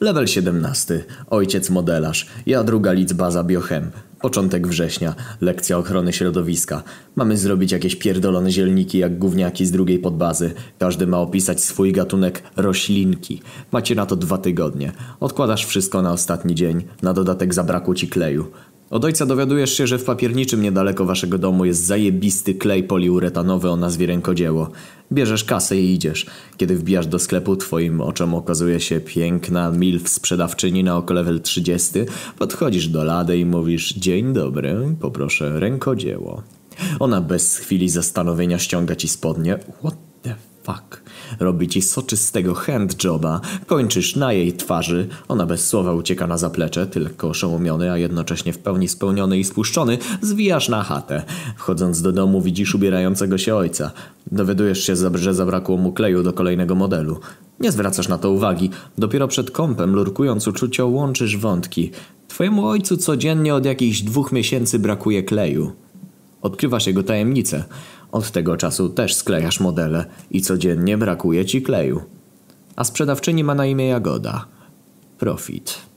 Level 17. Ojciec modelarz. Ja druga liczba biochem. Początek września. Lekcja ochrony środowiska. Mamy zrobić jakieś pierdolone zielniki jak gówniaki z drugiej podbazy. Każdy ma opisać swój gatunek roślinki. Macie na to dwa tygodnie. Odkładasz wszystko na ostatni dzień. Na dodatek zabrakło ci kleju. Od ojca dowiadujesz się, że w papierniczym niedaleko waszego domu jest zajebisty klej poliuretanowy o nazwie rękodzieło. Bierzesz kasę i idziesz. Kiedy wbijasz do sklepu, twoim oczom okazuje się piękna milf sprzedawczyni na oko level 30. Podchodzisz do lady i mówisz dzień dobry, poproszę rękodzieło. Ona bez chwili zastanowienia ściąga ci spodnie. What the fuck? Robi ci soczystego handjoba, kończysz na jej twarzy, ona bez słowa ucieka na zaplecze, tylko oszołomiony, a jednocześnie w pełni spełniony i spuszczony, zwijasz na chatę. Wchodząc do domu widzisz ubierającego się ojca. Dowiadujesz się, że zabrakło mu kleju do kolejnego modelu. Nie zwracasz na to uwagi. Dopiero przed kąpem, lurkując uczucio, łączysz wątki. Twojemu ojcu codziennie od jakichś dwóch miesięcy brakuje kleju. Odkrywasz jego tajemnicę. Od tego czasu też sklejasz modele i codziennie brakuje ci kleju. A sprzedawczyni ma na imię Jagoda. Profit.